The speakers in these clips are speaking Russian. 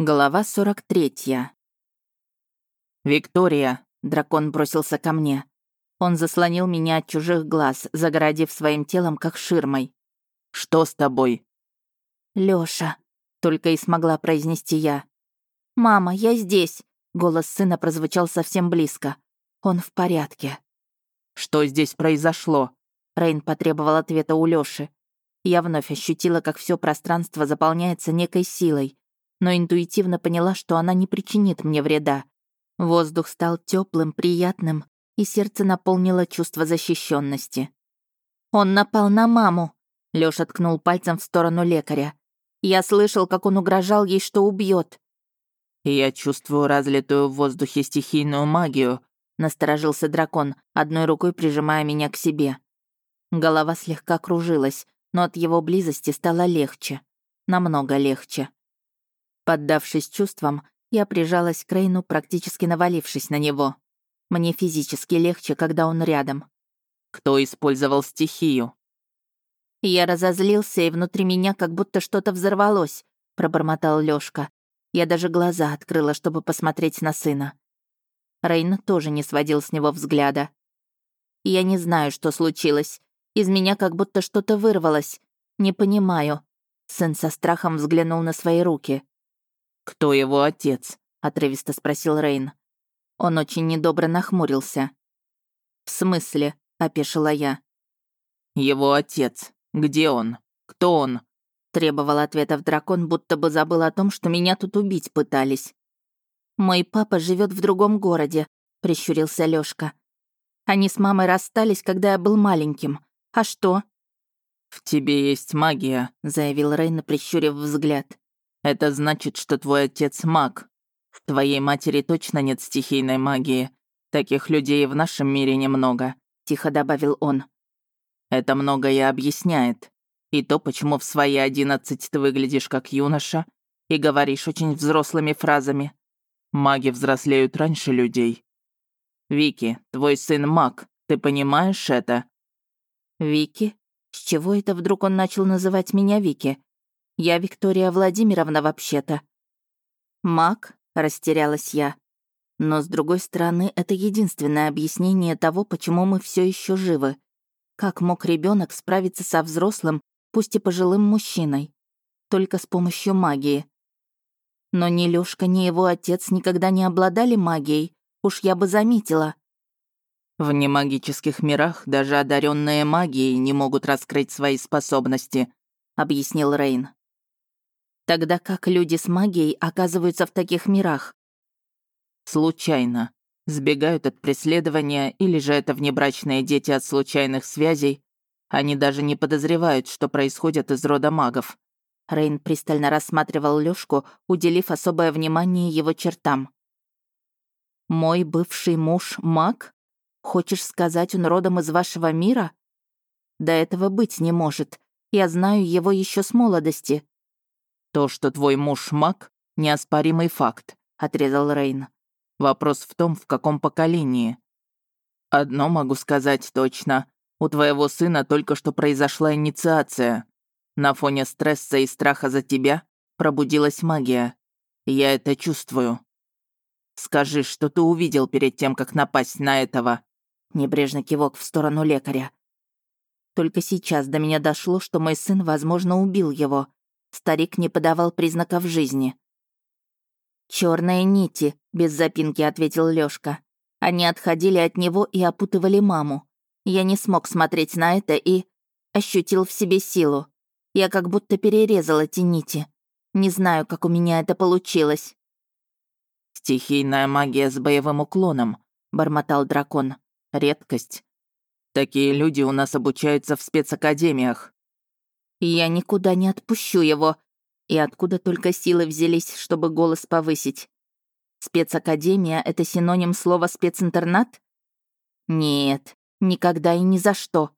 Глава 43. «Виктория!» — дракон бросился ко мне. Он заслонил меня от чужих глаз, загородив своим телом как ширмой. «Что с тобой?» «Лёша», — только и смогла произнести я. «Мама, я здесь!» — голос сына прозвучал совсем близко. «Он в порядке». «Что здесь произошло?» Рейн потребовал ответа у Лёши. Я вновь ощутила, как все пространство заполняется некой силой, но интуитивно поняла, что она не причинит мне вреда. Воздух стал теплым, приятным, и сердце наполнило чувство защищенности. «Он напал на маму!» Лёша ткнул пальцем в сторону лекаря. «Я слышал, как он угрожал ей, что убьет. «Я чувствую разлитую в воздухе стихийную магию», — насторожился дракон, одной рукой прижимая меня к себе. Голова слегка кружилась, но от его близости стало легче. Намного легче. Поддавшись чувствам, я прижалась к Рейну, практически навалившись на него. Мне физически легче, когда он рядом. Кто использовал стихию? Я разозлился, и внутри меня как будто что-то взорвалось, пробормотал Лёшка. Я даже глаза открыла, чтобы посмотреть на сына. Рейн тоже не сводил с него взгляда. Я не знаю, что случилось. Из меня как будто что-то вырвалось. Не понимаю. Сын со страхом взглянул на свои руки. «Кто его отец?» — отрывисто спросил Рейн. Он очень недобро нахмурился. «В смысле?» — опешила я. «Его отец. Где он? Кто он?» Требовал ответов дракон, будто бы забыл о том, что меня тут убить пытались. «Мой папа живет в другом городе», — прищурился Лёшка. «Они с мамой расстались, когда я был маленьким. А что?» «В тебе есть магия», — заявил Рейн, прищурив взгляд. Это значит, что твой отец маг. В твоей матери точно нет стихийной магии. Таких людей в нашем мире немного», — тихо добавил он. «Это многое объясняет. И то, почему в свои одиннадцать ты выглядишь как юноша и говоришь очень взрослыми фразами. Маги взрослеют раньше людей. Вики, твой сын маг, ты понимаешь это?» «Вики? С чего это вдруг он начал называть меня Вики? Я Виктория Владимировна вообще-то». «Маг?» — растерялась я. Но, с другой стороны, это единственное объяснение того, почему мы все еще живы. Как мог ребенок справиться со взрослым, пусть и пожилым мужчиной? Только с помощью магии. Но ни Лёшка, ни его отец никогда не обладали магией, уж я бы заметила. В немагических мирах даже одаренные магией не могут раскрыть свои способности, объяснил Рейн. Тогда как люди с магией оказываются в таких мирах? Случайно. Сбегают от преследования, или же это внебрачные дети от случайных связей. Они даже не подозревают, что происходит из рода магов. Рейн пристально рассматривал Лёшку, уделив особое внимание его чертам. «Мой бывший муж — маг? Хочешь сказать, он родом из вашего мира? Да этого быть не может. Я знаю его еще с молодости. «То, что твой муж маг, неоспоримый факт», — отрезал Рейн. «Вопрос в том, в каком поколении». «Одно могу сказать точно. У твоего сына только что произошла инициация. На фоне стресса и страха за тебя пробудилась магия. Я это чувствую. Скажи, что ты увидел перед тем, как напасть на этого?» Небрежно кивок в сторону лекаря. Только сейчас до меня дошло, что мой сын, возможно, убил его. Старик не подавал признаков жизни. Черные нити», — без запинки ответил Лёшка. Они отходили от него и опутывали маму. Я не смог смотреть на это и... ощутил в себе силу. Я как будто перерезал эти нити. Не знаю, как у меня это получилось. «Стихийная магия с боевым уклоном», — бормотал дракон. «Редкость. Такие люди у нас обучаются в спецакадемиях. Я никуда не отпущу его. И откуда только силы взялись, чтобы голос повысить? Спецакадемия — это синоним слова специнтернат? Нет, никогда и ни за что.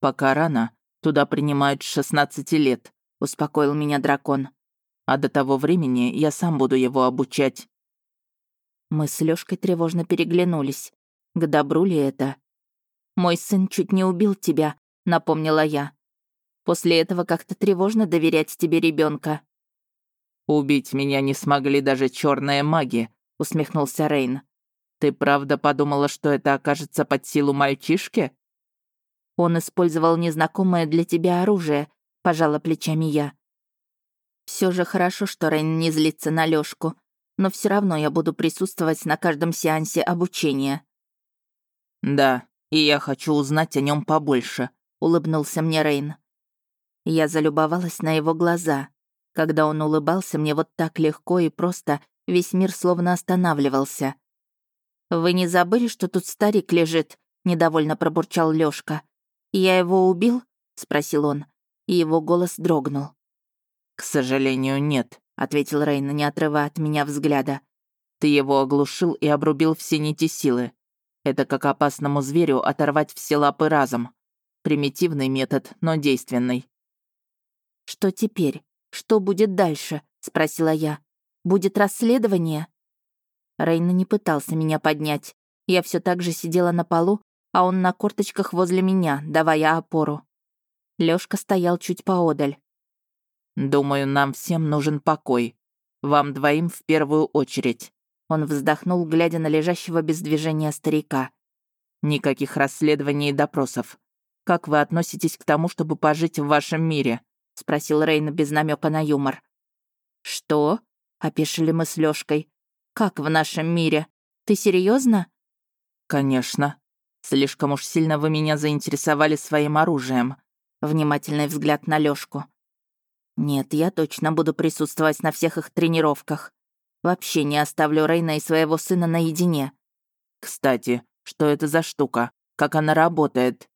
Пока рано. Туда принимают с 16 лет, успокоил меня дракон. А до того времени я сам буду его обучать. Мы с Лёшкой тревожно переглянулись. К добру ли это? «Мой сын чуть не убил тебя», — напомнила я. После этого как-то тревожно доверять тебе ребенка. Убить меня не смогли даже черные маги, усмехнулся Рейн. Ты правда подумала, что это окажется под силу мальчишки? Он использовал незнакомое для тебя оружие, пожала плечами я. Все же хорошо, что Рейн не злится на Лёшку, но все равно я буду присутствовать на каждом сеансе обучения. Да, и я хочу узнать о нем побольше, улыбнулся мне Рейн. Я залюбовалась на его глаза. Когда он улыбался мне вот так легко и просто, весь мир словно останавливался. «Вы не забыли, что тут старик лежит?» — недовольно пробурчал Лёшка. «Я его убил?» — спросил он, и его голос дрогнул. «К сожалению, нет», — ответил Рейн, не отрывая от меня взгляда. «Ты его оглушил и обрубил все нити силы. Это как опасному зверю оторвать все лапы разом. Примитивный метод, но действенный». «Что теперь? Что будет дальше?» — спросила я. «Будет расследование?» Рейн не пытался меня поднять. Я все так же сидела на полу, а он на корточках возле меня, давая опору. Лёшка стоял чуть поодаль. «Думаю, нам всем нужен покой. Вам двоим в первую очередь». Он вздохнул, глядя на лежащего без движения старика. «Никаких расследований и допросов. Как вы относитесь к тому, чтобы пожить в вашем мире?» — спросил Рейн без намека на юмор. «Что?» — опешили мы с Лёшкой. «Как в нашем мире? Ты серьезно? «Конечно. Слишком уж сильно вы меня заинтересовали своим оружием». Внимательный взгляд на Лёшку. Нет, я точно буду присутствовать на всех их тренировках. Вообще не оставлю Рейна и своего сына наедине. Кстати, что это за штука? Как она работает?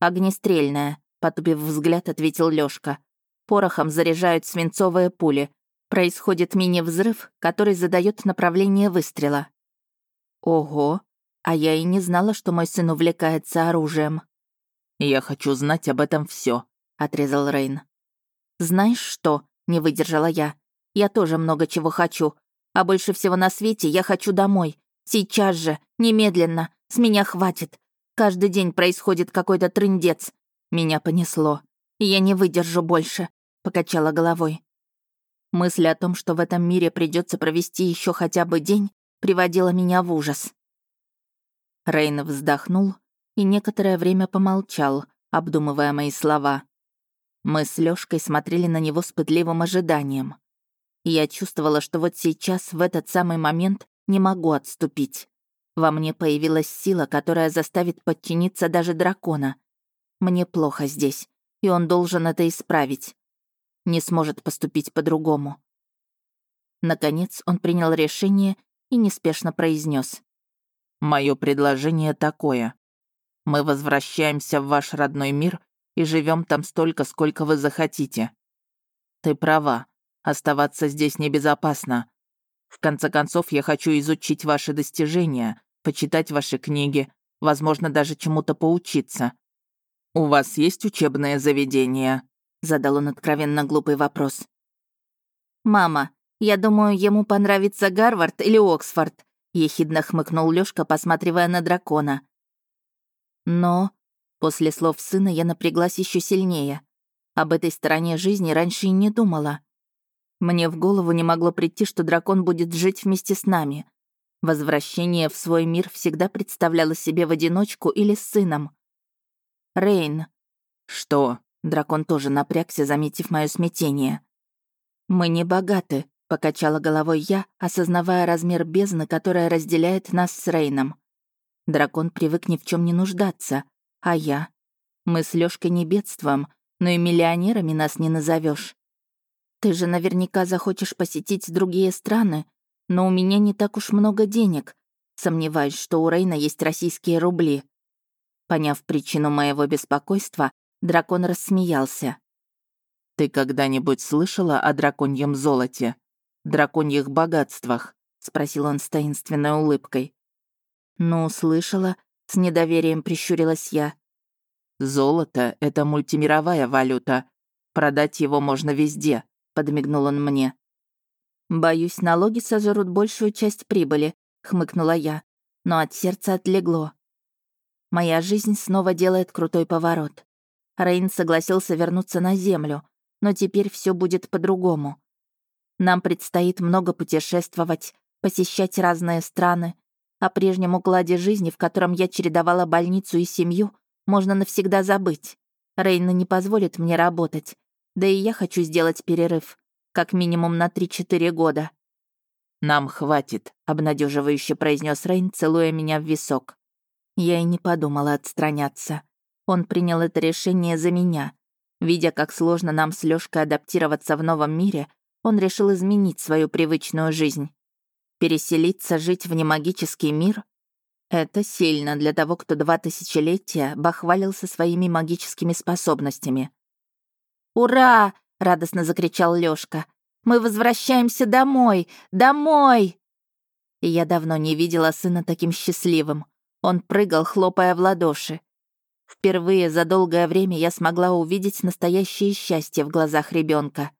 Огнестрельная, потупив взгляд, ответил Лёшка. Порохом заряжают свинцовые пули. Происходит мини-взрыв, который задает направление выстрела. Ого, а я и не знала, что мой сын увлекается оружием. «Я хочу знать об этом все, отрезал Рейн. «Знаешь что?» — не выдержала я. «Я тоже много чего хочу. А больше всего на свете я хочу домой. Сейчас же, немедленно. С меня хватит. Каждый день происходит какой-то трындец. Меня понесло. Я не выдержу больше», — покачала головой. Мысль о том, что в этом мире придется провести еще хотя бы день, приводила меня в ужас. Рейн вздохнул и некоторое время помолчал, обдумывая мои слова. Мы с Лёшкой смотрели на него с пытливым ожиданием. Я чувствовала, что вот сейчас, в этот самый момент, не могу отступить. Во мне появилась сила, которая заставит подчиниться даже дракона. Мне плохо здесь, и он должен это исправить. Не сможет поступить по-другому. Наконец он принял решение и неспешно произнес: Мое предложение такое. Мы возвращаемся в ваш родной мир и живем там столько, сколько вы захотите. Ты права, оставаться здесь небезопасно. В конце концов, я хочу изучить ваши достижения, почитать ваши книги, возможно, даже чему-то поучиться. У вас есть учебное заведение?» Задал он откровенно глупый вопрос. «Мама, я думаю, ему понравится Гарвард или Оксфорд», ехидно хмыкнул Лёшка, посматривая на дракона. Но После слов сына я напряглась еще сильнее. Об этой стороне жизни раньше и не думала. Мне в голову не могло прийти, что дракон будет жить вместе с нами. Возвращение в свой мир всегда представляло себе в одиночку или с сыном. Рейн. Что? Дракон тоже напрягся, заметив мое смятение. Мы не богаты, покачала головой я, осознавая размер бездны, которая разделяет нас с Рейном. Дракон привык ни в чем не нуждаться. А я? Мы с Лёшкой не бедством, но и миллионерами нас не назовешь. Ты же наверняка захочешь посетить другие страны, но у меня не так уж много денег. Сомневаюсь, что у Рейна есть российские рубли. Поняв причину моего беспокойства, дракон рассмеялся. «Ты когда-нибудь слышала о драконьем золоте? Драконьих богатствах?» — спросил он с таинственной улыбкой. «Ну, слышала, с недоверием прищурилась я. «Золото — это мультимировая валюта. Продать его можно везде», — подмигнул он мне. «Боюсь, налоги сожрут большую часть прибыли», — хмыкнула я, но от сердца отлегло. Моя жизнь снова делает крутой поворот. Рейн согласился вернуться на Землю, но теперь все будет по-другому. Нам предстоит много путешествовать, посещать разные страны. О прежнем укладе жизни, в котором я чередовала больницу и семью, можно навсегда забыть. Рейна не позволит мне работать. Да и я хочу сделать перерыв. Как минимум на 3-4 года. «Нам хватит», — обнадеживающе произнес Рейн, целуя меня в висок. Я и не подумала отстраняться. Он принял это решение за меня. Видя, как сложно нам с Лёшкой адаптироваться в новом мире, он решил изменить свою привычную жизнь. Переселиться, жить в немагический мир — это сильно для того, кто два тысячелетия бахвалился своими магическими способностями. «Ура!» — радостно закричал Лёшка. «Мы возвращаемся домой! Домой!» я давно не видела сына таким счастливым. Он прыгал, хлопая в ладоши. Впервые за долгое время я смогла увидеть настоящее счастье в глазах ребенка.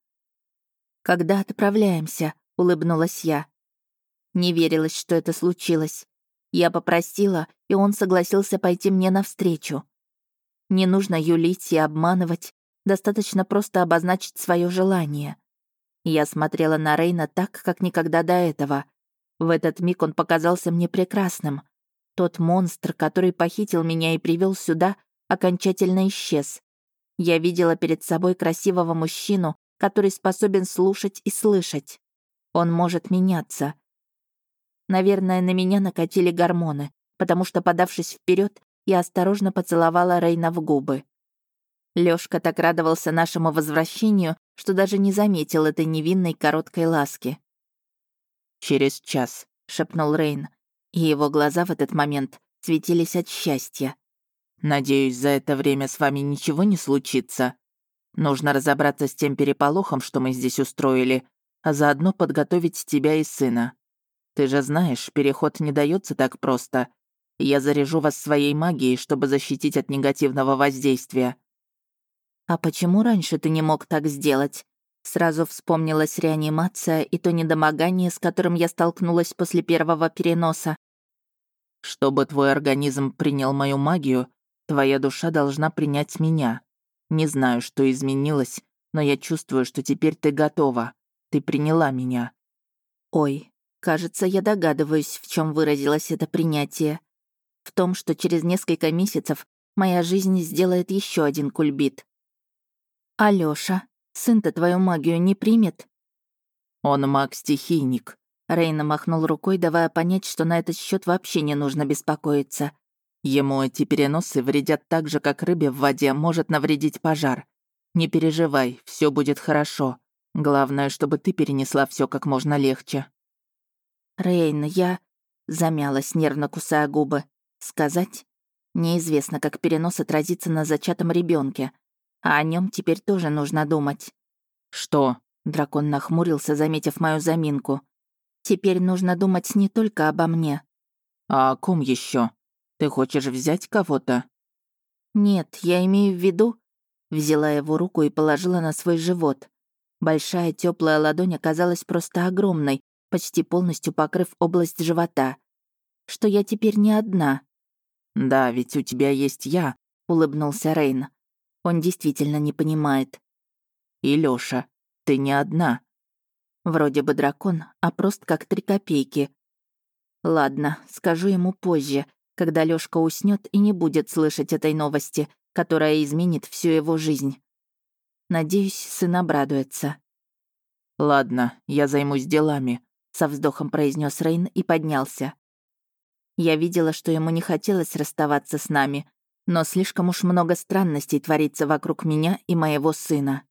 «Когда отправляемся?» — улыбнулась я. Не верилось, что это случилось. Я попросила, и он согласился пойти мне навстречу. Не нужно юлить и обманывать, достаточно просто обозначить свое желание. Я смотрела на Рейна так, как никогда до этого. В этот миг он показался мне прекрасным. Тот монстр, который похитил меня и привел сюда, окончательно исчез. Я видела перед собой красивого мужчину, который способен слушать и слышать. Он может меняться. Наверное, на меня накатили гормоны, потому что, подавшись вперед, я осторожно поцеловала Рейна в губы. Лёшка так радовался нашему возвращению, что даже не заметил этой невинной короткой ласки. «Через час», — шепнул Рейн, и его глаза в этот момент светились от счастья. «Надеюсь, за это время с вами ничего не случится. Нужно разобраться с тем переполохом, что мы здесь устроили, а заодно подготовить тебя и сына. Ты же знаешь, переход не дается так просто. Я заряжу вас своей магией, чтобы защитить от негативного воздействия». «А почему раньше ты не мог так сделать?» Сразу вспомнилась реанимация и то недомогание, с которым я столкнулась после первого переноса. Чтобы твой организм принял мою магию, твоя душа должна принять меня. Не знаю, что изменилось, но я чувствую, что теперь ты готова. Ты приняла меня. Ой, кажется, я догадываюсь, в чем выразилось это принятие. В том, что через несколько месяцев моя жизнь сделает еще один кульбит. Алёша, сын-то твою магию не примет? Он маг-стихийник, Рейна махнул рукой, давая понять, что на этот счет вообще не нужно беспокоиться. Ему эти переносы вредят так же, как рыбе в воде может навредить пожар. Не переживай, все будет хорошо. Главное, чтобы ты перенесла все как можно легче. Рейн, я... Замялась, нервно кусая губы. Сказать? Неизвестно, как перенос отразится на зачатом ребенке, а о нем теперь тоже нужно думать. Что? Дракон нахмурился, заметив мою заминку. Теперь нужно думать не только обо мне. А о ком еще? Ты хочешь взять кого-то? Нет, я имею в виду... Взяла его руку и положила на свой живот. Большая теплая ладонь оказалась просто огромной, почти полностью покрыв область живота. Что я теперь не одна. «Да, ведь у тебя есть я», — улыбнулся Рейн. Он действительно не понимает. «И Лёша, ты не одна. Вроде бы дракон, а просто как три копейки. Ладно, скажу ему позже, когда Лёшка уснет и не будет слышать этой новости, которая изменит всю его жизнь. Надеюсь, сын обрадуется. «Ладно, я займусь делами», — со вздохом произнес Рейн и поднялся. Я видела, что ему не хотелось расставаться с нами, но слишком уж много странностей творится вокруг меня и моего сына.